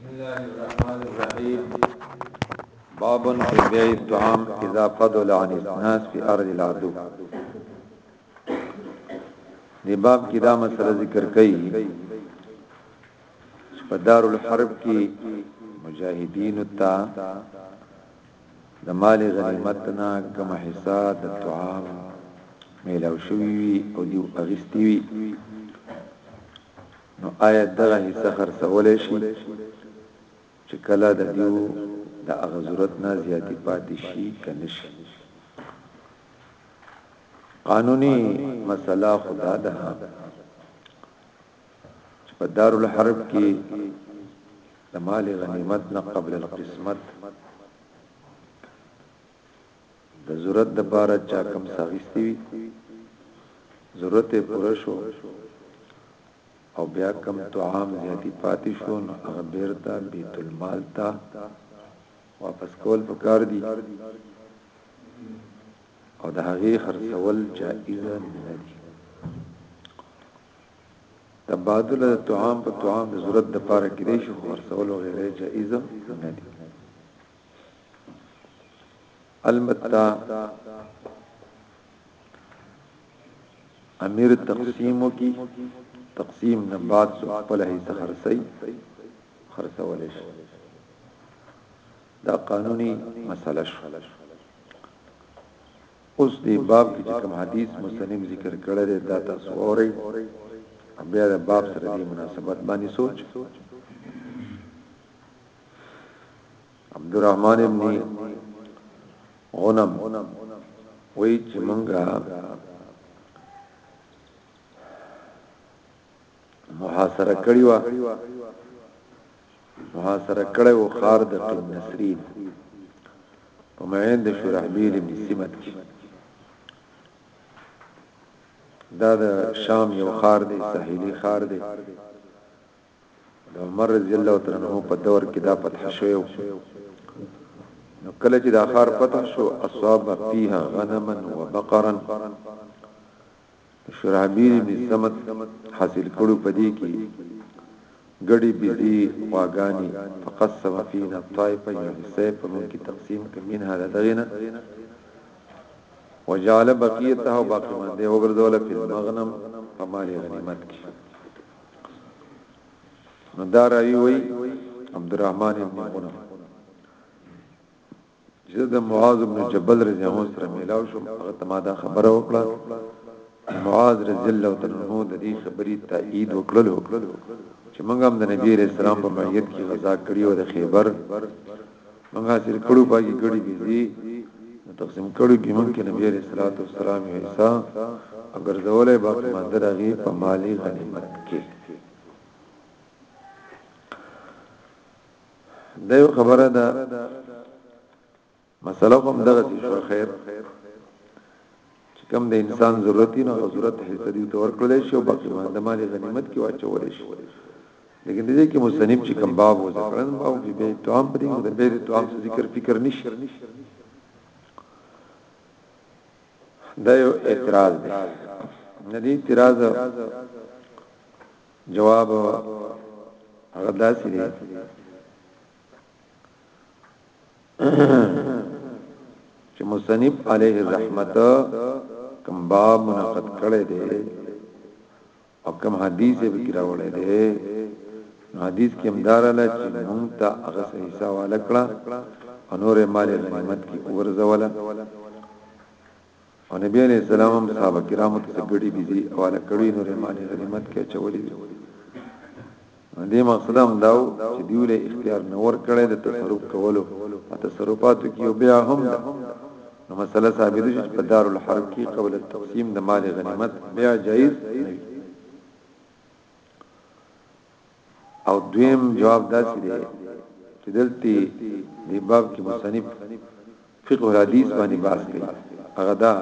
بسم الله الرحمن الرحيم باب في بيع الطعام اذا فضل عن الناس في ارض العدو دی باب کې دا مسله ذکر کړي په دار الحرب کې مجاهدین ته د مال غنیمت نه کوم حصہ د طعام میلاو شوی او دی اغستی وی نو آیا دغه حصه خرڅولای شي چې کله د دیو د هغه ضرورت نه زیاتې پاتې شي کنه شي قانوني مسله خدا ده چې په دارالحرب کې د مال غنیمت نه قبل القسمت د ضرورت د پاره چا کم ساغستی وي ضرورت پوره شو او بیا کم طعام زیاتی پاتې شو نو هغه بیرته بیت المال ته واپس کول پکار دي او د هغه خرڅول جائز نه دي تبادل د طعام په طعام د ضرورت د پاره کې دي شو خرڅول غیره جائز نه دي البته امیر تقسیمو کی تقسیم نه بعد سو خپل هیڅ خرڅي خرڅول شي دا قانوني مسله شو اوس دی باب کې کوم حدیث مستنیم ذکر کړی دی دا تاسو اورئ بیا د باب سره دی مناسبت باندې سوچ عبدالرحمن ابن غنم وی چې مونږه محاصره کړی و محاصره کړی و خار د قم نسرین په معین د شرحبیل ابن سمت کې دا د شام یو خار دی ساحلی خار دی د عمر رضی الله تعالی عنہ په دور کې دا فتح شوه نو کله چې دا خار فتح شو اصحاب فيها غنما وبقرا شرابیر می سمت حاصل کړو پدې کې ګړي بيزي واغاني فقسم فينا طائفه یو حصہ په مونږ کې تقسیم کمن هدا دغینا وجعل بقيته باقي من دی وګرځول په مغنم په مال غنیمت کې نو دا راوی وی عبدالرحمن ابن غنم چې د معاذ ابن جبل رضی الله عنه سره ملاو شو هغه ته ما دا خبره وکړه معاذ رضی الله عنه د دې خبرې تایید وکړلو چې موږ هم د نبی رسول الله په معیت کې غزا کړی او د خیبر موږ حاصل کړو باقي کړي دي تقسیم کړو کې موږ کې نبی عليه الصلاه والسلام حصہ اگر زولې باقي مندر هغه په مالی غنیمت کې دا یو خبره ده مسله کوم دغه شو خیر چې کوم د انسان ضرورت نه هغه ضرورت حصہ دی ته ورکړل شي او باقي مال د مال غنیمت کې واچول شي لیکن دې کې مصنف چې کوم باب وذکرن باب کې به توام پرې د به توام ذکر فکر نشي دا یو اعتراض دی ندی اعتراض جواب غدا سي چې مصنف علیه الرحمت کوم باب منعقد کړی دی او کوم حدیث به کراوړی دی حدیث کې امداراله چې مونږ ته هغه صحیح سوال کړه انور مال غنیمت کې ورزوله او نبی علیہ السلام هم صحابه کرامو ته ګړي دي دي او علا کړي نو رمانه غنیمت کې چولې دي دې مقصد هم داو چې دیو له اختیار نور کړي د تصرف کولو او تصرفاتو کې او بیا هم ده نو مسله ثابت شي په دار الحرب کې قبل التقسیم د مال غنیمت بیا جایز نه او دویم جواب داسې دی چې دلته د باب کې مصنف فقه الحديث باندې بحث کوي هغه دا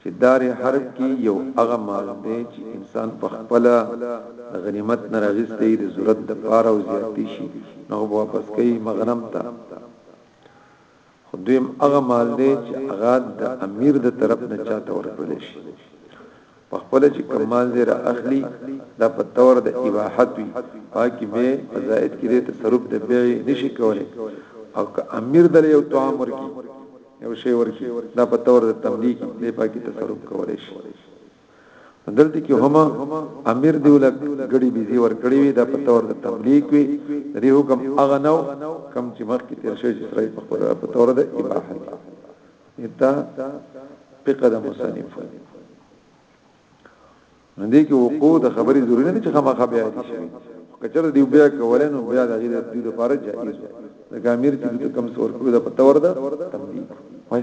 چې دار حرب کې یو هغه مال دی چې انسان په خپل غنیمت نه راغستې د ضرورت د پاره او زیاتی شي نو واپس کوي مغنم ته خو دویم هغه مال دی چې هغه د امیر د طرف نه چاته ورکړل شي په خپل چې کمال دی را اخلي دا په تور د اباحت وي پاکي به فزائد کې د تصرف د بیع نشي کولای او که امیر دل یو طعام ورکی یو شی ورکی دا په تور د تملیک دی پاکي تصرف کولای شي دلته کې هم امیر دی ول غړي بيزي ور کړی وي دا په تور د تبلیغ وي د حکم اغنو کم چې مخ کې تیر شوی چې سره په خپل په تور د اباحه اتا فقه د مصنف دې کې وقوع د خبرې ضروري نه چې خامخا بیا دي شي کچر دی بیا کولای نو بیا د غیر د لپاره جایز ده د امیر چې کوم څور کړو د پتور ده تمدید وای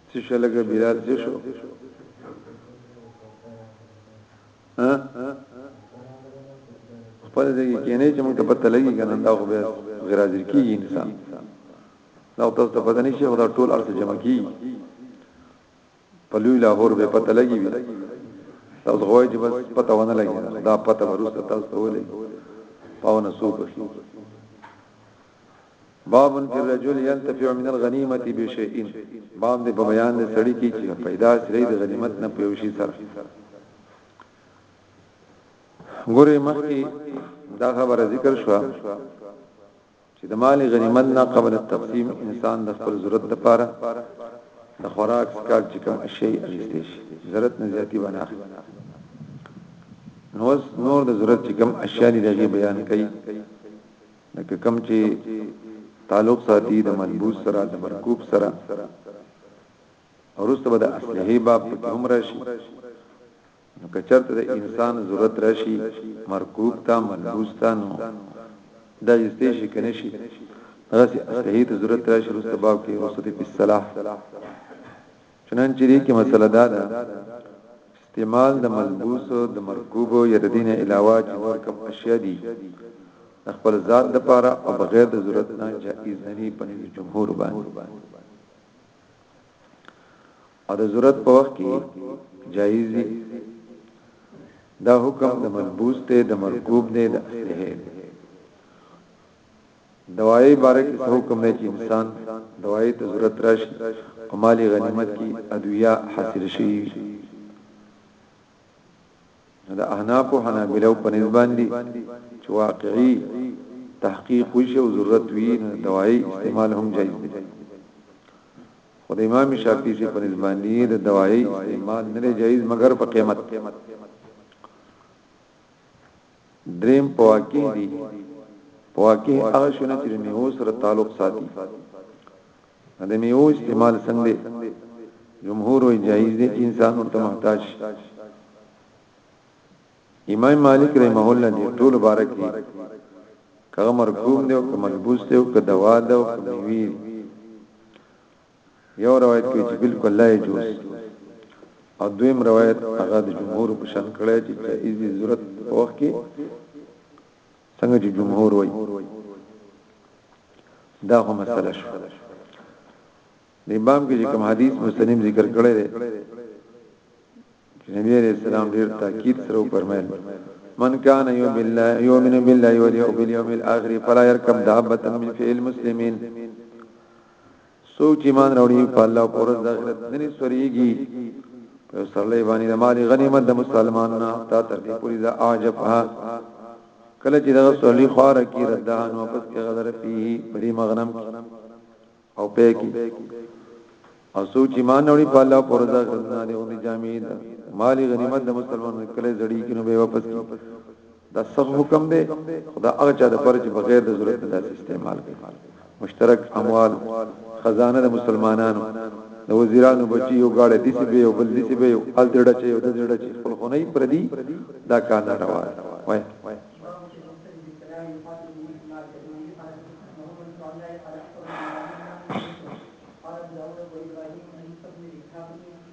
څه شو لکه بلال څه شو ها خپل دې کې نه چې موږ ته پته لګي کنه دا خو به غیر حاضر کیږي انسان دا تاسو ته پته نشي او دا ټول ارث جمع کیږي په لوی لاهور به پته لګي وي تاسو غواړئ چې بس پته ونه لګي دا پته ورسته تاسو ته ولې پاونه سو بخي باب فی الرجل ينتفع من الغنیمه بشیء باب دې په بیان دې سړی کې چې پیدا سړي د غنیمت نه پیوشي سره ګوره مخکې دا خبره ذکر شو چې د مال غنیمت نه قبل التقسیم انسان د خپل ضرورت لپاره د خوراک سکار چې کوم شی اړیسته شي ضرورت نه زیاتی بناخ نو نور د ضرورت چې کوم اشیاء دی بیان کړي لکه کوم چې تعلق ساتي د ملبوس سره د مرکوب سره ورسته به د اصلي باب په هم راشي نو کچرته د انسان ضرورت راشي مرکوب تا ملبوس تا نو دا یستې شي کنه شي راځي اصلي ته ضرورت راشي ورسته باب کې ورسته په صلاح چنانچه دې کې مسله دا ده استعمال د ملبوس د مرکوب یا د دین علاوه چې نور کوم اشیاء دي خپل ذات د پاره او بغیر د ضرورت نه جائز نه دي په جمهور باندې او د ضرورت په وخت کې جائز دي دا حکم د ملبوس ته د مرکوب دی د اصله دوايي باره کې څه حکم دی چې انسان دوايي ته ضرورت راشي او مالي غنیمت کې ادویه حاصل شي نو د احناف او حنابلو په نسبت دي چې واقعي تحقیق وشي او ضرورت وي نو دوايي استعمال هم جایز دي خو د امام شافعي سي په نسبت دي د دوايي استعمال نه جایز مګر په قیمت دریم فواکه دي فواکه هغه شونه چې میوه سره تعلق ساتي د میوه استعمال څنګه جمهور وی جایز دی چې انسان ورته محتاج شي امام مالک رحمه الله دی ټول بارک دی کغه مرکوم دی او که ملبوس دی او که دوا دی او که میوی یو روایت کې چې بالکل لا یجوز او دویم روایت هغه د جمهور په شان کړی چې جائز دي ضرورت په وخت کې څنګه چې جمهور وایي دا هم مسله شو د امام کې کوم حدیث مسلم ذکر کړی دی نبی علیہ السلام ډیر تاکید سره فرمایل من کان یوم بالله یؤمن بالله والیوم الاخر فلا يركب دابه من فعل المسلمین څوک چې ایمان راوړي په الله او پر د آخرت نه سوريږي په سرلې باندې د مال غنیمت د مسلمانانو نه تا تر دې پوری دا عجبها کله چې دغه سورلې خار کی ردان واپس کې غذر پی بری مغنم او پې کی او څوک چې ایمان راوړي په الله او پر د آخرت نه دی او نه جامې مال غنیمت د مسلمانانو کله زړی کینو به واپس کی دا سب حکم دی خدا هغه چا د پر چې بغیر د ضرورت نه استعمال کوي مشترک اموال خزانه د مسلمانانو د وزیرانو بچي یو غاړه دي سی به یو بل دي سی به یو ال دړه چې یو د دړه چې خپل خو نه پردي دا کار نه روان وای Thank you.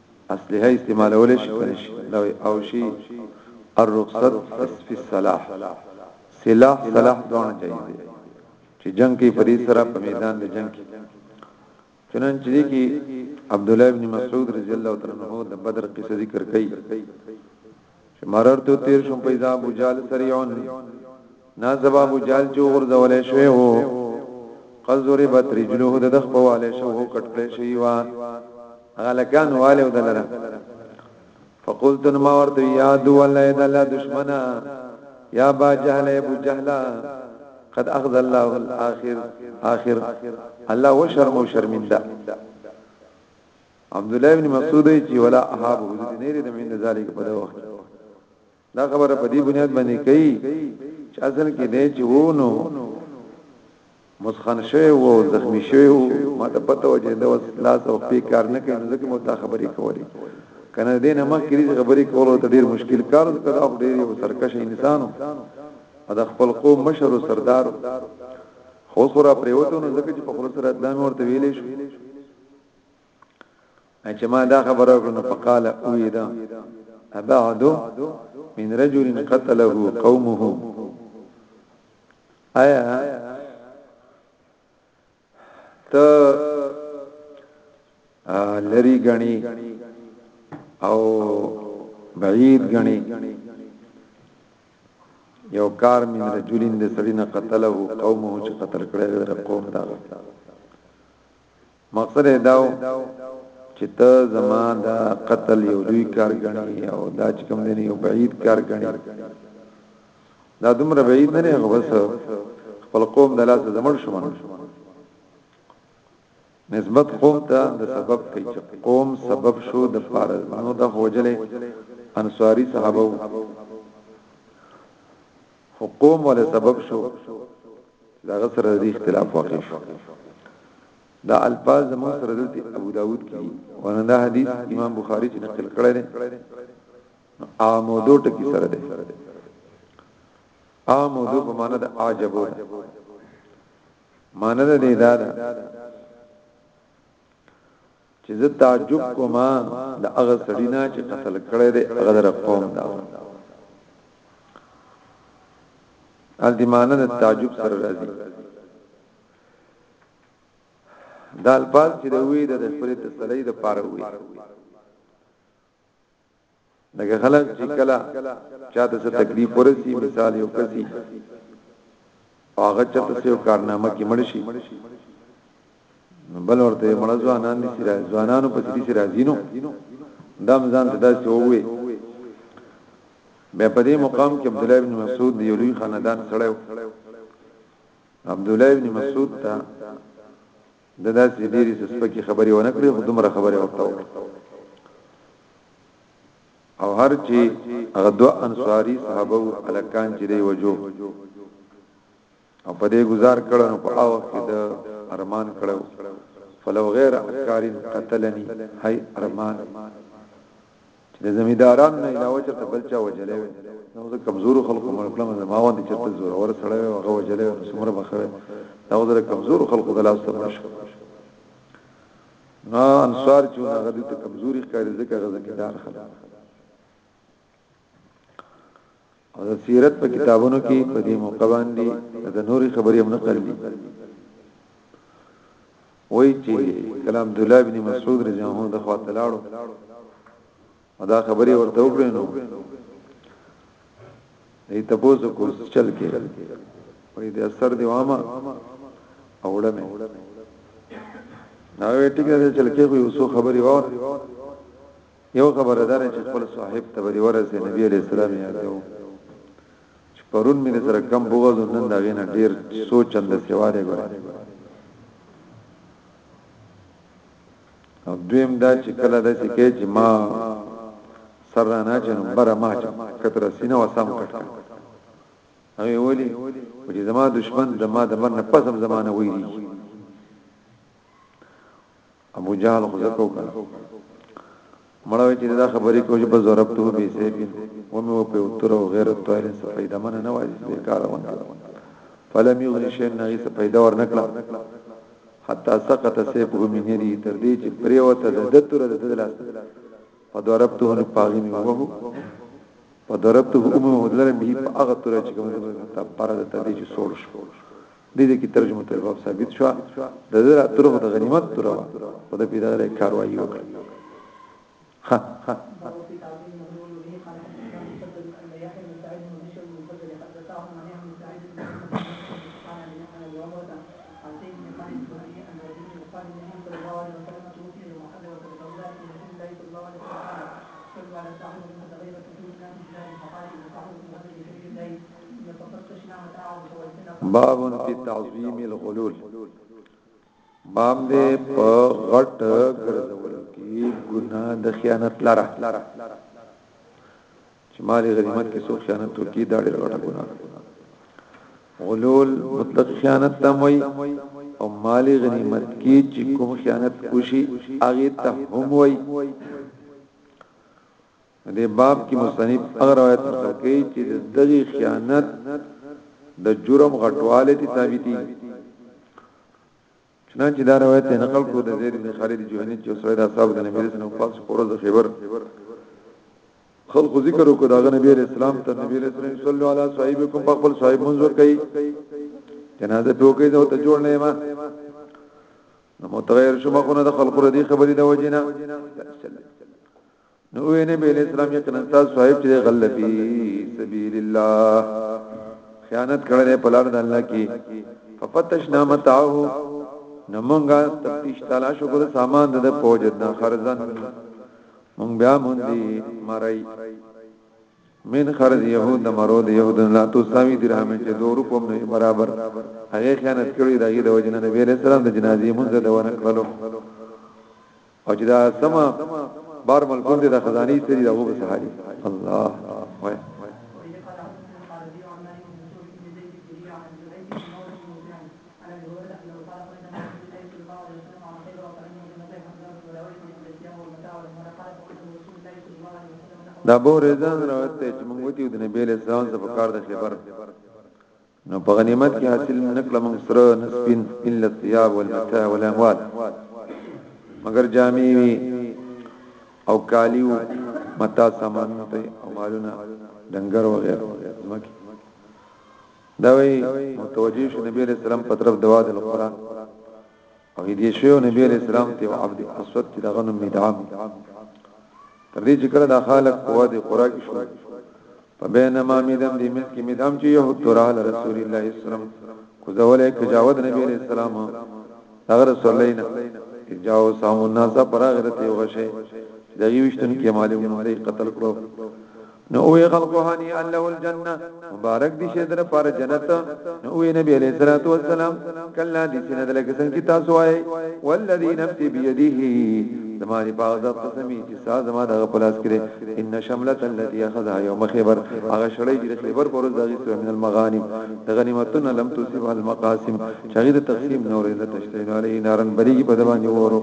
اصله استعمالول شي کنه شي لو او شي الرخصت فی الصلاح سلاح سلاح دون جایز دی چې جنگ کې پرې سره په میدان د جنگ کې چنانچې دې کې عبد الله ابن مسعود رضی الله تعالی عنہ د بدر قصه ذکر کړي چې مررت تیر شم په اذا ابو جال سریعون نا زبا ابو جال چې غرزولې شوی وو قذری بت رجله د دخ په والے شو کټ کړې شي وا هغه لکان والے ودلره فقلت ما ورته یا دو الله اذا لا دشمنا یا با جهل ابو جهلا قد اخذ الله الاخر اخر الله وشرم شرمنده عبد الله ابن مسعود چې ولا احاب حضور نه لري د من ذالک په دا وخت دا خبره په دې بنیاد باندې کوي چې اصل کې دې چې وو نو مسخن شوی وو زخمی شوی وو ما ته پته و چې دا وس لاس او پی کار نه کوي ځکه مو دا خبرې کولې کنه دې نه مخ کې خبرې کولو ته ډیر مشکل کار او کدا خو ډیر یو سرکش انسانو دا خپل قوم مشر او سردار خو سره پریوتو نو ځکه چې په خپل سره دامه ورته ویلې شو چې ما دا خبره وکړه نو فقال اویدا ابعد من رجل قتله قومه آیا ته لری غنی او بعید غنی یو کار من رجلین د سړی نه قتله قومه چې قتل کړی د قوم دا مقصد یې دا و چې ته زما دا قتل یو لوی کار ګڼي او دا چې کوم دی یو بعید کار ګڼي دا دومره بعید نه نه غوس خپل قوم د لاس زمړ شو نسبت قوم ته د سبب کوي چې قوم سبب شو د فارز نو د هوجلې انصاری صحابه خو قوم ولې سبب شو دا غسر دې اختلاف واقع شو دا الفاظ زموږ سره دلته ابو داود کې ورنه دا حدیث امام بخاری چې نقل کړی دی او موضوع ټکی سره دی او موضوع په معنا د عجبو معنا د دې دا ده چې زه تعجب کوم د هغه سړی نه چې قتل کړی دی هغه در قوم دا التمانه د تعجب سره راځي دا الفاظ چې دوی د خپل تسلی د پاره وي لکه خلک چې کله چاته څه تکلیف ورسي مثال یو کسي هغه چاته څه کارنامه کې مړ شي بل ورته مړ ځوانان دي سره ځوانانو په سړي سره ځینو دام ځان ته داسې ووي به په دې مقام کې عبد الله بن مسعود دی لوی خاندان سره عبد الله بن مسعود ته د داسې ډېری سپکې خبرې ونه کړې خو دومره خبره ورته او هر چې هغه دوه انصاری صحابه الکان چې دی وجو او په دې گزار کړه نو په هغه وخت کې د ارمان کړو فلو غیر اکارین قتلنی هی ارمان چې د زمیدارانو نه علاوه چرته بل چا وجلې وي نو د کمزورو خلکو مړ کړم زه ما وند چرته زور اور سره وي هغه وجلې نو سمره بخوي دا د کمزورو خلکو د لاس سره شو نو انصار چې هغه د کمزوري ښکاري ځکه هغه زمیدار خلک او د سیرت په کتابونو کې په دې موقع باندې د نوري خبرې هم نقل دي وای چې کلام عبد الله ابن مسعود رضی الله عنه د خواته لاړو دا خبرې ورته وکړې نو ای تاسو کو چل کې وای د اثر دی وامه اوړه مې نو ټیګه چل کې خو یو څو خبرې وره یو خبر دار چې خپل صاحب ته به ورسې نبی علی السلام یې یادو چې پرون مې سره کم بغض نن دا غینه ډیر سوچ اند سیوا دی ګره او دویم دا چې کله د سکه چې ما سر نه چې نمبر ما چې کتر سینه وسام کټ او ویلي چې زما دشمن زما د مرنه پسم زمانه ویلي ابو جهل خو زکو کړه مړوي چې دا خبرې کوي چې بزربته به سیفین ومه او په تر او غیر طاهر څه پیدا من نه وایي چې کار ونه فلم یغنی شین نه څه پیدا ور نکړه حتا سقط سیفه من یری تر دې چې پریوته د دتر د دلاس فضربته نو پاغي مې وو فضربته امه ودلر به په هغه تر چې کوم ته پر د تدې چې سوړ شو دې دې کې ترجمه الباب ثابت شو د زر طرف د غنیمت تر او د پیدا لري کاروایی وکړي ها ها باب فی تعظیم الغلول باب دې په غټ ګرځول کې ګناه د خیانت لره چې مالي غنیمت کې څوک خیانت وکړي دا ډېر غټه ګناه غلول مطلق خیانت تموي او مالي غنیمت کې چې کوم خیانت وشي هغه ته هم وي په دې باب کې مصنف هغه روایت نقل کوي چې د دغه خیانت د جرم غټواله ته ثابتي چنانچه دا روایت نقل کړو د زید بن خالد جوهنی چې سوید اصحاب د نبی رسول الله پاس پورز خیبر خلق ذکر وکړه دغه نبی اسلام ته نبی رسول الله صلی الله علیه وسلم کوم په خپل صاحب منظور کوي جنازه په کوي دا ته جوړ نه ما نو متغیر شو مخونه د خلق ردی خبرې د وجنه نو وې نه به اسلام یقینا تاسو صاحب چې غلفي سبیل الله خیانت کړل په لار د الله کې ففتشنا متاعه نو مونږه تفتیش تلاش وکړ سامان د پوجدنا خرزن مونږ بیا مونږ دی مړی من خرج يهود د مرو د يهود لا تو ساوي درهم چې دور کوم نه برابر هغه خیانت کړی دغه د وجنه نبی رسول الله د جنازې مونږ د ونه کړلو او چې دا سما بار ملکون دې د خزاني سری دا وګ سهاري الله وای دا بو رضان روایت ته چې موږ وتی د نبی له سلام څخه په کار د خبر نو په غنیمت کې حاصل نکړه موږ سره نسبین الا الثياب والمتاع والاموال مگر جامې وی او کالیو متا سامان ته او مالونه دنګر وغیرہ زمکه دا وی متوجی شو نبی رسول الله په طرف دوا د القران او دې شیو نبی علیہ السلام ته عبد اسود چې دغه نوم میدعام تر دې چې کله د خالق قوا د قرا کې شو په بینما میدم دې مس کې میدام چې یو تورا رسول الله اسلام کو زولې کجاود نبی علیہ السلام هغه رسول الله نه جاو سامو ناسا پراغرت یو غشه دغه وشتن کې معلومه قتل کړو نو او خلق هني الله الجنه مبارک دي شه در پر جنت نو او نبی عليه الصلاه والسلام کلا دي سند لکه څنګه چې تاسو وای والذي نفسي بيديه زماري باغ د قسمي چې ساز ما دغه پلاس کړي ان شملت التي اخذها يوم خيبر هغه شړې چې خيبر پر ورځ دغه سو من المغانم د غنیمتونو لم تصيب المقاسم شهید تقسیم نور د تشتین علی نارن بریږي په دوانې ورو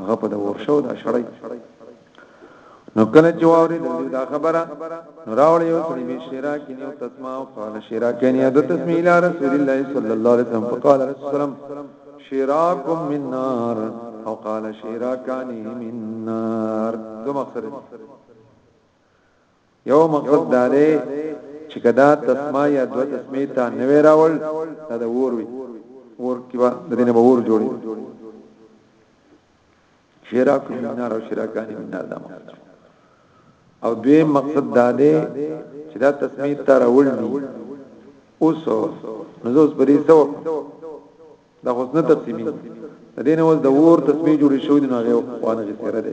هغه په د ورشو د شړې نو کله چې واوري دا خبره نو راوړ یو سړي به شیرا کې یو تسمع او قال شیرا کې نه د تسمع اله رسول الله صلی الله علیه وسلم فقال رسول الله شیراکم من نار او قال شیراکانی من نار دو مقصد یو مقصد دا دی چې کدا تسمه یا دو تسمه ته نه وراول دا د ور وي ور کې با د دې نه ور جوړي شراک منار او شراکان منار دا مقصد او دوی مقصد دا دی چې دا تسمه ته راول دي اوس نو زوس بری سو دا اوس نه تقسیمي د دې نه اوس د ور تسمه جوړي شوې نه غو خوانه غسره ده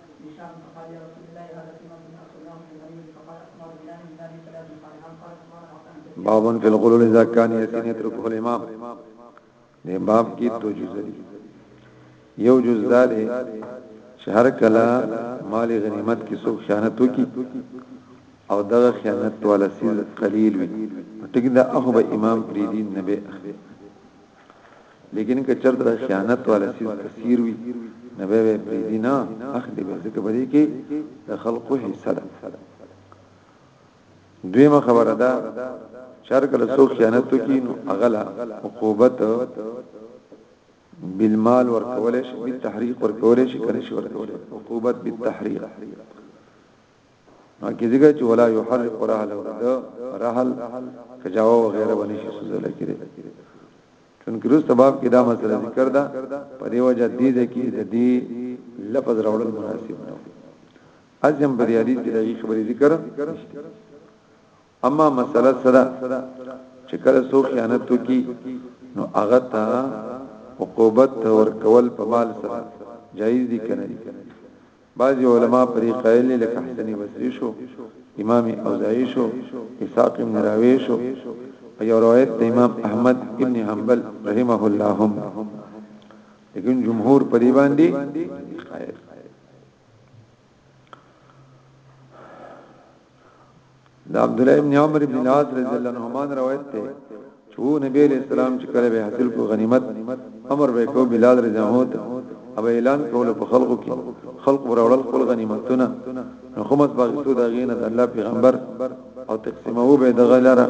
ذیشان فقال یا رسول الله هذا فی من ارسلناه من غنیمه فقال اثمار بلال من نادی ثلاث صالحان قال اثمار وقتان كثير بابن فی الغلول اذا كان يتن يتركه الامام دې باب کې تو جزء دي یو جزء ده چې هر کله مال غنیمت کې څوک خیانت وکي او دغه خیانت والا سیز قلیل وي ټګ دا اخو به امام پریدین نبی لیکن که چرته د خیانت والا سیس کثیر وي نه به به پریدي نه اخلي به ځکه بری کې د خلقو حصہ ده دویمه خبره ده چر کله څوک خیانت کوي نو اغلا عقوبت بالمال ورکول شي بالتحریق ورکول شي کنه شي ورکول عقوبت بالتحریق نو کې دغه چې ولا يحرق رحل ده رحل کجاو وغيرها باندې شي سوزل کېږي چونکه روسته باب کې دا مسله ذکر ده په دی وجه دې ده کې د دې لفظ راوړل مناسب نه ازم بریالي چې دغه خبرې ذکر اما مسله سره چې کله سو خیانت کی نو هغه ته عقوبت ور کول په مال سره جایز دي کنه بعض علما پرې قائل لکه حسن بصری شو امام اوزاعی شو اسحاق بن راوی شو ایو روایت د امام احمد ابن حنبل رحمه الله هم لیکن جمهور پرې باندې قائل دا عبد الله ابن عمر بن العاص رضی الله عنهما روایت ده چې نبی علیہ السلام چې کله به حاصل کو غنیمت امر به کو بلال رضی الله عنه او اعلان کول په خلقو کې خلق وروړل خپل غنیمتونه نو خمس باغ څو دا غینه د الله پیغمبر او تقسیمو به د غلره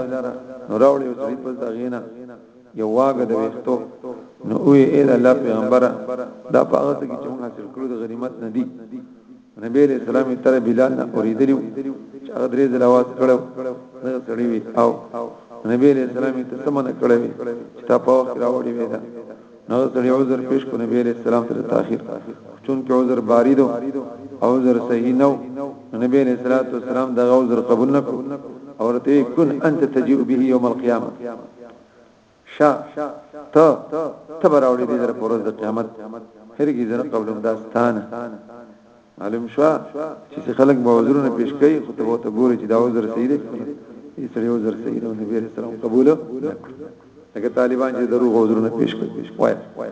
نو راوړي او په دا غینه یو واګه د وختو نو وی اې د الله پیغمبره دا په هغه څه کې چې موږ حاصل کړو د غنیمت نه دي نبی علیہ السلام تر بلال نه اوریدلو چې هغه درې ځله आवाज کړو نه سړی وی او نبی علیہ السلام ته سمنه کړو چې تا په وخت راوړی وی دا نو سړی عذر پیش کو نبی علیہ السلام تر تاخير چون کې عذر بارید او عذر صحیح نو نبی علیہ الصلوۃ والسلام دا عذر قبول نکړو اور ته کن انت تجيء به يوم القيامه شاه ته ته براوړي دي در پروز د قیامت هرګي زنه قبل داستان معلوم شو چې خلک به وزرونه پیش کوي خو ته وته ګوري چې دا وزر صحیح دی یې سړی وزر صحیح دی نبی رسول الله قبول لکه طالبان چې دروغ وزرونه پیش کوي وای وای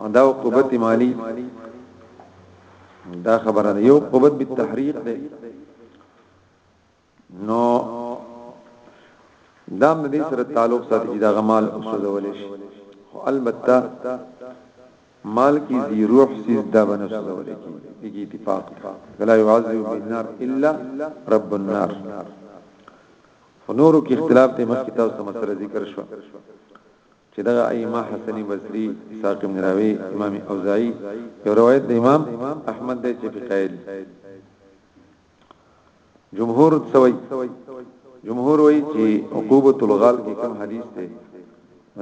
او دا عقوبت مالی دا خبره یو عقوبت بالتحریق ده نو دا د دې سره تعلق ساتي چې دا غمال اوسولول شي خو البته مال کی ذی روح سیز دا بنسولول کی کی اتفاق ولا يعذب بالنار الا رب النار فنورو کې اختلاف ته مخ کتاب سم سره ذکر شو چې دغه ائمه حسن بصري، اسحاق بن راويه، امام اوزاعي یو روایت د امام احمد دی چې په قائل جمهور سوي جمهور وایي چې عقوبۃ الغال کې کوم حدیث دی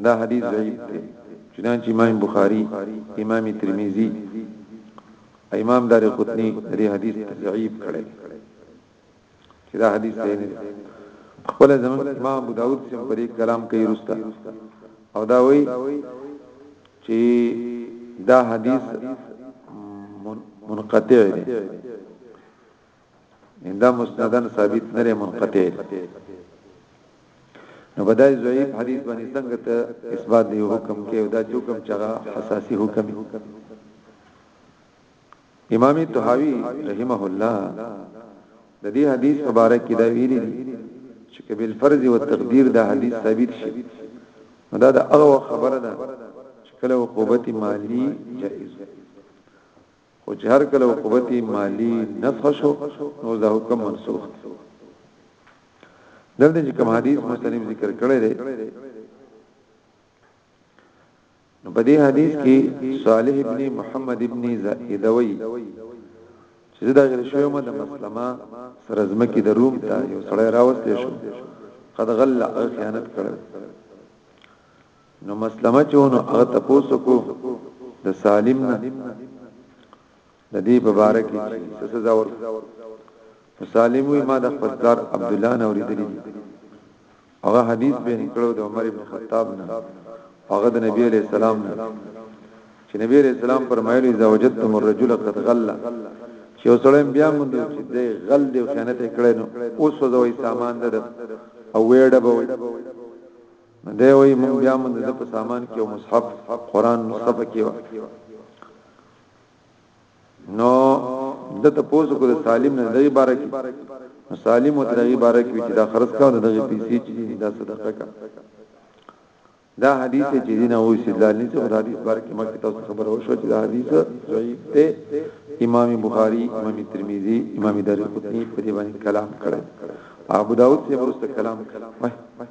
دا حدیث ضعیف دی چنانچه امام بخاری امام ترمذی امام دار قطنی دې حدیث ضعیف کړي چې دا حدیث صحیح نه دی خپل زمون امام ابو داود چې په دې کلام کوي رستا او دا وایي چې دا حدیث منقطع دی دا مسندن ثابت نه لري منقطع نو بدای ضعیف حدیث باندې څنګه ته اثبات دی حکم کې دا حکم چغه حساسي حکم امام طحاوی رحمه الله د دې حدیث مبارک دا ویلي دي چې کبل فرض او تقدیر دا حدیث ثابت شي دا د هغه خبره ده چې کله عقوبت مالی جائز خو چې هر کله عقوبت مالی نفخ شو نو دا حکم منسوخ دی دلته چې کوم حدیث مسلم ذکر کړی دی نو په دې حدیث کې صالح ابن محمد ابن زیدوی چې دا غیر شوی مده مسلمه سره زمکی د روم ته یو سړی راوستې شو قد غل خیانت کړو نو مسلمه چونو هغه تاسو کو د سالم نه د دې په باره کې چې سزا ورکړه سالم وي ما د خپل پلار عبد الله نه اوریدلی هغه حدیث به نکړو د عمر ابن خطاب نه هغه د نبی علی السلام نه چې نبی علی السلام فرمایلی اذا وجدتم الرجل قد غل چې وسلم بیا مونږ چې د غل دی خیانت کړي نو اوس وځوي سامان ده او وېډه به وي دی وای مونږ بیا مونږ د په سامان کې مصحف قرآن مصحف کې نو د ته پوسو کو د سالم نه دغه باره کې نو سالم او دغه باره کې چې دا خرج کاو دغه پیسې چې دا صدقه کا دا حدیث چې دینه او استدلال نه څه حدیث بار کې مکه تاسو خبر او شو چې دا حدیث ضعیف دی امام بخاری امام ترمذی امام دارقطنی په دې باندې کلام کړی ابو داود سے ورسته کلام کړی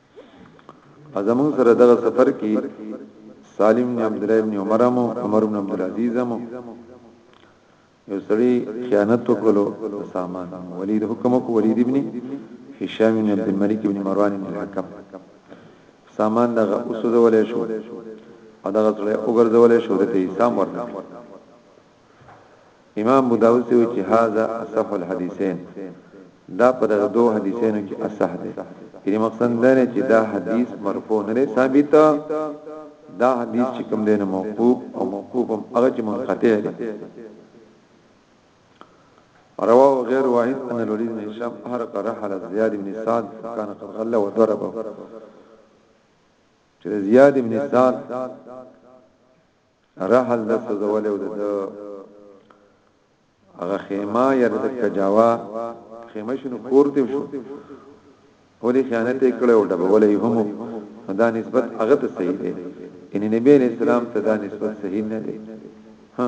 ازمن سره دغه سفر کې سالم بن عبد الله بن عمر مو عمر بن عبد العزيز مو یو سړی خیانت وکړو سامان ولید حکم کو ولید ابن هشام بن عبد الملك بن مروان بن الحكم سامان دغه اوسوزول شو او دغه سره وګرځول شو د پیسام ورنه امام ابو داود ته چې هاذا اصح الحديثين دا په دغه دوه حدیثونو کې اصح دي یعنی مقصد دا نه چې دا حدیث مرفوع نه لري ثابت دا حدیث چې کوم دی نو موقوف او موقوف هم هغه چې منقطع دي رواه غير واحد ان الوليد بن هشام حرق رحل زياد بن سعد كان قد غلى وضربه چې زياد بن سعد رحل د سوزول او د هغه خیمه یا د کجاوا خیمه شنو کورته شو ولې خیانت کړو ډبولې هم دا نسبت هغه ته صحیح دی ان نبی علیہ السلام ته دا نسبت صحیح نه دی ها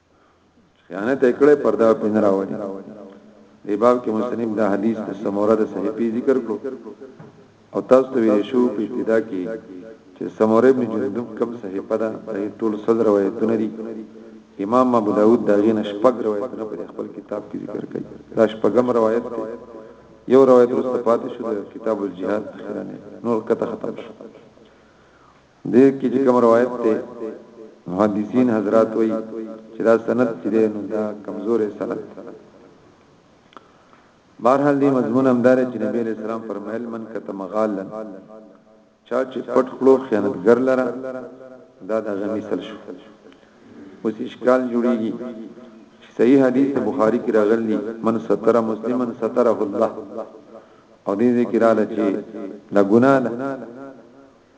خیانت کړه پرده په نه راوړي دی باب کې مصنف دا حدیث د سموره د صحیفه ذکر کړو او تاسو ته ویل شو په ابتدا کې چې سموره ابن جندب کم صحیفه ده د ټول صدر روایتونه دي امام ابو داود دا غي نشپګ روایتونه په خپل کتاب کې ذکر کړي دا شپګم روایت دی یو روایت رسته پاتې شو د کتاب الجihad اخرانه نور کته ختم شو دې کې چې کوم روایت ته محدثین حضرات وایي چې دا سند چې دی نو دا کمزورې سند بهرحال دې مضمون همدار چې نبی علیہ السلام فرمایل من کته مغالا چا چې پټ خلو خیانتګر لره دا د غمی سل شو اوس اشکال جوړیږي صحیح حدیث بخاری کې راغلی من ستر مسلمن ستره الله او دې ذکر اله چې دا ګناه ده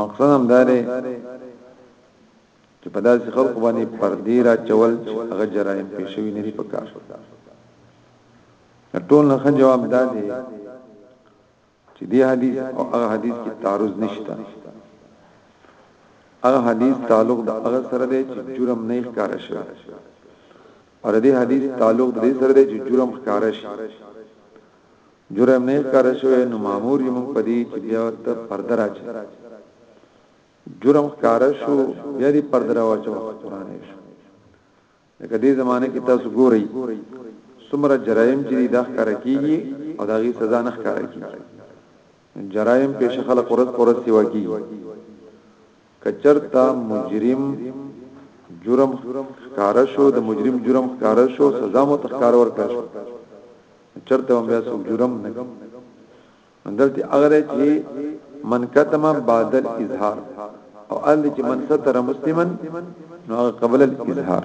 مقصد هم داره چې په داسې خلکو باندې پردې را چول چې هغه جرایم پېښوي نه لري پکار ټول نه جواب دا دی چې دی حدیث او هغه حدیث کې تعارض نشته هغه حدیث تعلق د هغه سره دی چې جرم نه ښکار شي اور دې حدیث تعلق دې سره دې چې جرم ښکارا شي جرم نه ښکاره شوی نو مامور یې موږ پدې چې بیا ورته پرده راچي جرم ښکاره شو بیا دې پرده راوچو قرآن شو لکه دې زمانه کې تاسو ګورئ څومره جرایم چې د ښکارا کیږي او دا غي سزا نه ښکارا کیږي جرایم پیش خلک ورځ پر ورځ سیوا کیږي که چرته مجرم جرم ښکاره شو د مجرم جرم ښکاره شو سزا مو تخکار ورکړ شو چرته هم بیا څوک جرم نه کوي دلته هغه چې من کتم بعد الاظهار او ال چې من ستر مسلمن نو قبل الاظهار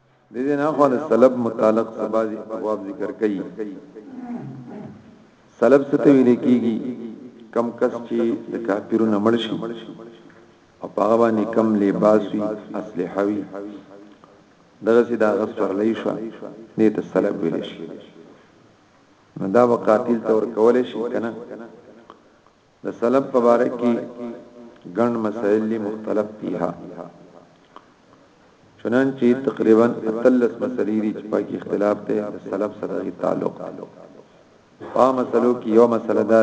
د دې نه خو د سلب متعلق سبازي ابواب ذکر کړي سلب څه ته ویل کیږي کم کس چې د کافرونو مړ شي او هغه باندې کم لباس وي اسلحه وي دغه سي دا غسر لې شو دې ته سلب ویل شي نو دا وقاتل تور کول شي کنه د سلب په باره کې ګڼ مسائل دي مختلف فيها چنانچه تقریبا اتلس مسلې دي چې پاکي اختلاف دی د سلف سره غي تعلق په مسلو کې یو مسله ده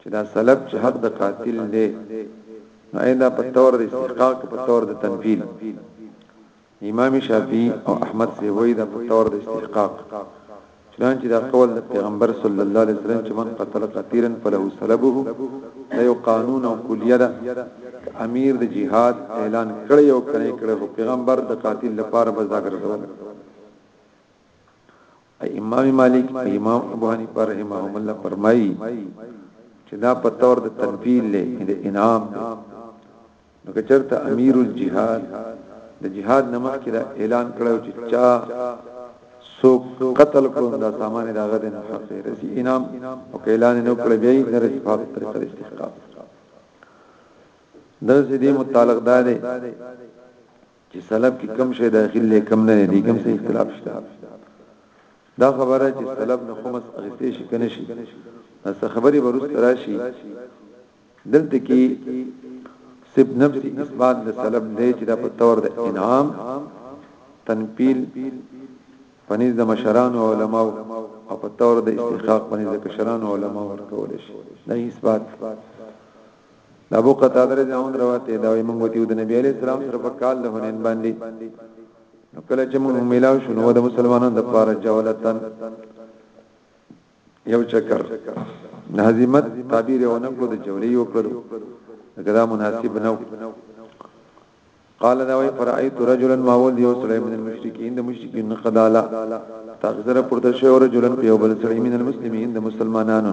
چې دا سلف چې حق د قاتل دی نو ایدا په تور د استحقاق په تور د تنفیل امام شافعي او احمد صیب وایي دا په طور د استحقاق چنانچه دا قول د پیغمبر صلی الله علیه وسلم چې من قتل قتیلا فله سلبه دا یو قانون او کلیه ده که امیر د جهاد اعلان کړی او کړی کړی خو پیغمبر د قاتل لپاره بس دا ګرځول امام مالک او امام ابو حنیفه رحمهم الله فرمایي چې دا په تور د تنفیل له د انعام دی نو که چرته امیر الجهاد د جهاد نمخ کې دا اعلان کړو چې چا سو قتل کړو دا سامان دا غد نه حق رسی انعام او اعلان نه کړو بیا یې درس په طریقه استحقاق درس دې متعلق ده چې سلف کې کم شي داخل لې کم نه دي کم څه اختلاف شته دا خبره چې سلف نه خمس اغستې شي کنه شي نس خبري ورس راشي دلته کې سب نفسي اثبات د سلف دې چې دا په تور د انعام تنقیل پنځ د مشران او علماو او په تور د استحقاق پنځ د کشران او علماو ورکول شي دا اثبات د ابو قتاده رضی الله عنه روایت دی دا موږ وتیو د نبی علی السلام سره په کال د هنن باندې نو کله چې موږ ملاو شو نو د مسلمانانو د پاره جولتن یو چکر نه هزیمت تعبیر او نکړو د جولې یو کړو دا مناسب نه قال دا وی فرایت رجلا ما ول یو سره من المشرکین د مشرکین قدالا تاغذر پرته شو رجلا په یو بل سره من المسلمین د مسلمانانو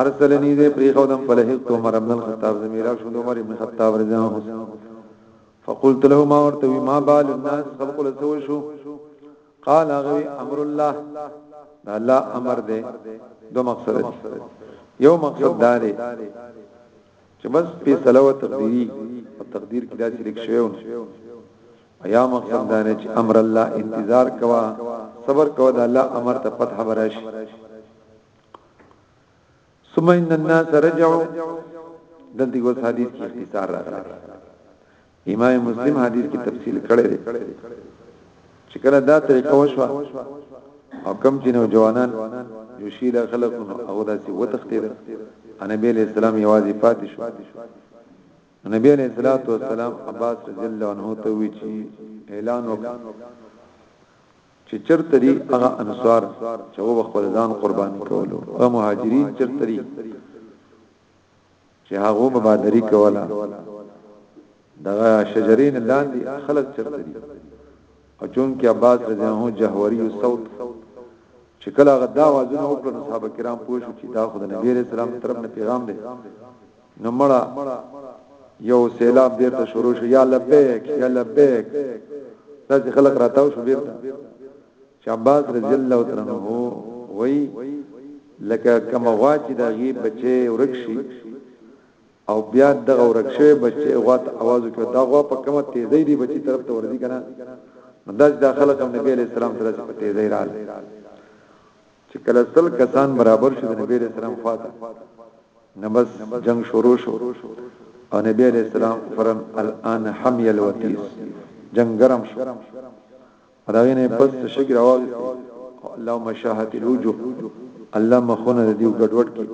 ارسلنی دې پری خودم په لهیب تو عمر ابن الخطاب زمیرا شو عمر ابن الخطاب رضی الله عنه فقلت له ما ورته ما بال الناس خلق له سو شو قال غوی امر الله دا الله امر دې دو مقصد دی یو مقصد داري چې بس په سلوه تقدیری او تقدیر کې دا چې لیک شوی و یا مقصد دا نه چې امر الله انتظار کوا صبر کوا دا الله امر ته فتح برش ثم ان الناس رجعوا دلته کو حدیث کې اختصار راغلی امام مسلم حدیث کې تفصیل کړی دی چې کله دا طریقه وشوه او کم چې نو جوانان یوشیل خلقونه او داسې وتختید نبی علیہ السلام یوازې پاتې شو نبی علیہ الصلوۃ والسلام عباس رضی الله عنه ته وی چې اعلان وکړ چې چرته دي هغه انصار چې وو خپل ځان قرباني کولو او مهاجرین چرته دي چې هغه مبادری کوله دغه شجرین لاندې خلق چرته دي او چون کې عباس رضی الله عنه جهوري صوت چې کله غدا وازونه وکړ صحابه کرام پوښتنه چې دا خدای نبی رسول الله طرف نه پیغام دی نو مړه یو سیلاب بیرته شروع شو یا لبیک یا لبیک داسې خلک راتاو شو بیرته چې عباس رضی الله تعالی عنہ وای لکه کوم غوا چې دا غي بچي ورکشي او بیا دغه ورکشه بچي غوا ته आवाज وکړ دا غوا په کومه تیزی دی بچي طرف ته ورځي کنه دا داخله کوم نبی علیہ السلام سره په تیزی رااله چې کله سل کسان برابر شو د نبی علیہ السلام خواته نبس جنگ شروع شو او نبی علیہ السلام فرم الان حمی الوتیس جنگ گرم شو راغینه پس شګ راوغست اللهم شاهت الوجو الله مخونه دیو ګډوډ کی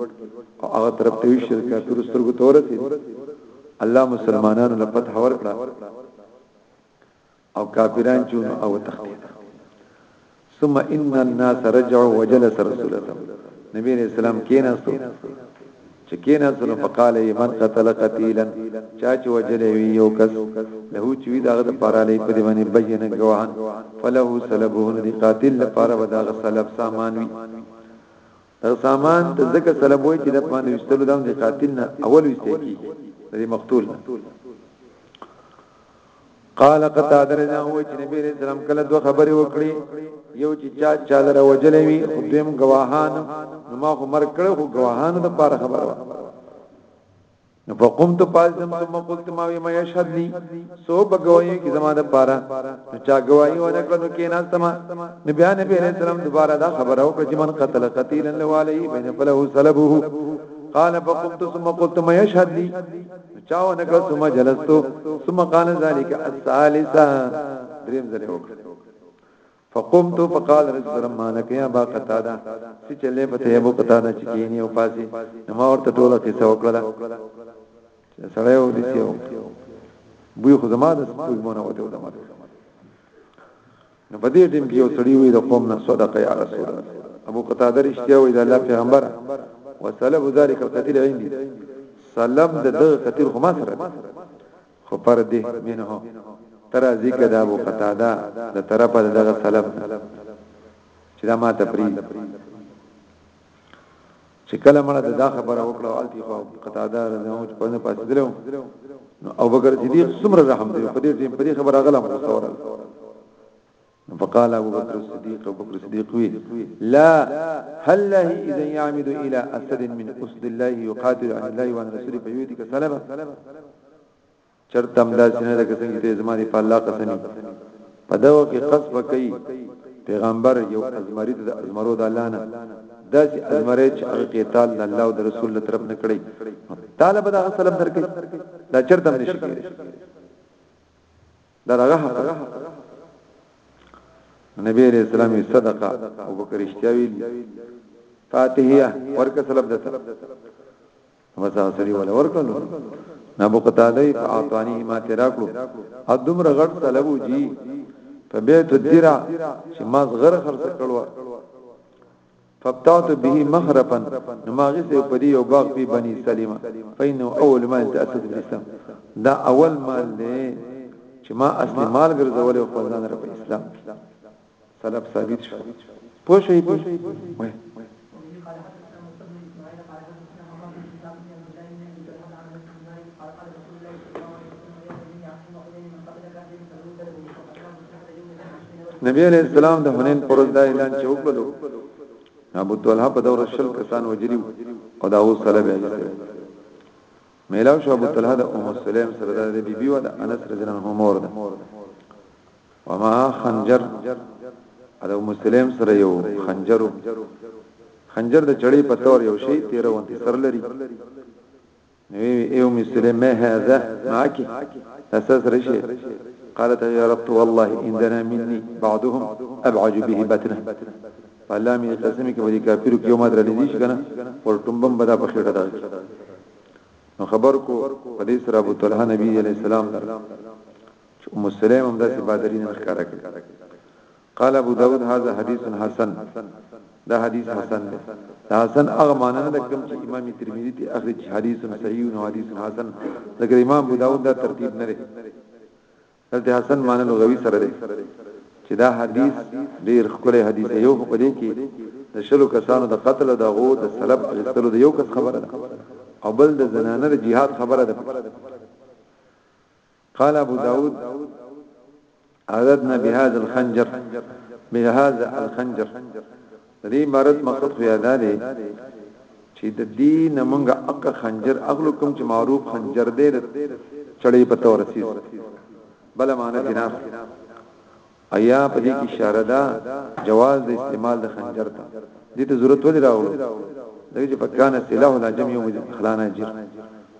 او هغه طرف ته ویشل کافر سترګو تورته الله مسلمانانو لپاره فتح ورکړه او کافران چون او تختی ثم ان الناس رجعوا وجلس رسول الله نبی علیہ السلام کیناستو چې کیناستو فقال من قتل قتیلا چا چې وجلې وی یو کس له چې وی دغه د پاره لې په دی باندې بینه گواهان فله سلبه دی قاتل لپاره وداغه سلب سامان وی دا سامان ته ځکه سلبوي چې د باندې وستلو د قاتل نه اول وسته کی د مقتول نه قال قتاده رضی الله عنه چې نبی عليه السلام کله دوه خبرې وکړي یو چې چا چا لره وجلې وي خو دیم گواهان نو ما خو مر کړو خو گواهان د پاره خبره وه نو فقمت پازم ثم قلت ما ما يشهد لي سو بغوي کی زما د پاره نو چا گواہی و نه کړو کې نه سما نبی نبی عليه السلام دوباره دا خبره وکړه چې من قتل قتيلا لوالي بين فله سلبه قال فقمت ثم قلت ما يشهد لي چاو نه کړ ثم جلستو ثم قال ذلك الثالثه دریم ځل وکړ فقمت فقال رجل رحمان لك يا با قتاده چې چلې په ته ابو قتاده چې کینی او پاسي نو ورته ټوله کې څو کړل چې سړی و دي چې بوی خدمات سپوږمونه وته ودمه نو په دې ټیم کې یو سړی وي د قوم نه صدقه یا رسول الله ابو قتاده رښتیا وي د الله پیغمبر وسلب ذلک القتیل عندي سلام د دغه قتیل خو ما سره خو پر دې منه ترا ذکر د ابو قتاده د طرفه دغه سلام چې دا ما تفرید چې کله مړه دا خبره وکړه او التی خو قطاده رضوان چې پنه پاتې درو نو ابو بکر صدیق څومره رحم دی په دې ټیم په دې خبره غلا مو سوره فقال ابو بکر الصديق ابو بکر الصديق وی لا هل له اذا يعمد الى اسد من اسد الله يقاتل عن الله وعن رسوله فيودك سلبا چرته هم دا سینه لکه څنګه ته زما دی په الله قسم په دغه کې قصب کوي پیغمبر یو ازمری د ازمرو د الله نه دا چې ازمره چې هغه قتال د الله او د رسول له طرف نه کړی طالب دا سلام درکې دا چرته هم نشي کېږي دا هغه حق نبی علیہ السلام صدقه او بکر اشتیاوی فاتحیه ورکه سلام ده مسافری ولا ورکلو نبو قتاده فاعطانی ما تراکلو او دومره غټ طلبو جی په بیت الدرع چې ما زغره خرڅ کړو فبتعت به مخرفا نماغي سي په دې او باغ په بني سليمه فإنه اول ما تأسس الاسلام دا اول مال دی چې ما اصلي مال ګرځولې او خپل ځان په اسلام کې سلب ثابت شو پوه شئ وای نبی علیہ السلام د حنین پر ورځ دا اعلان چې وکړو ابو طلحه په دور شل کسان وجریو او دا اوس سلب یې میلاو شو ابو طلحه د ام سلیم سره د بی بی و د انس رضی الله عنه مور ده وما خنجر د ام سلیم سره یو خنجر خنجر د چړې په تور یو شی 13 ونتی سر لري نوی ایو ام سلیم ما هذا معك اساس رشی قالت يا رب والله ان دنا مني بعضهم ابعج به بطنه فالله می قسم کې ودی کافر کې یو مدر لدی شي کنه ور ټومبم بدا په خېټه ده نو خبر کو په دې سره ابو طلحه نبی علیہ السلام ته چې ام سلیم هم داسې بادرین ښکارا کړ قال ابو داود هذا حدیث حسن دا حدیث حسن دی دا حسن هغه معنی نه کوم چې امام ترمذی ته اخري حدیث صحیح او حدیث حسن ذکر امام ابو داود دا ترتیب نه لري دلته حسن معنی لغوی سره دی چې دا حدیث ډیر خکلی حدیث دی یو خو په دې کې د شلو کسانو د قتل او د غو د سلب اغستلو د یو کس خبره ده او بل د زنانه د جهاد خبره ده قال ابو داود اردنا بهذا الخنجر بهذا الخنجر د دې عبارت مقصد خو یادا دی چې د دې نمنګه اق خنجر اغلو کوم چې معروف خنجر دی د چړې په تور سي بل معنی جناح ایا په دې کې اشاره ده جواز د استعمال د خنجر ته دې ته ضرورت ولې راوړو دغه چې پکانه سلاح د جمع یو خلانه جر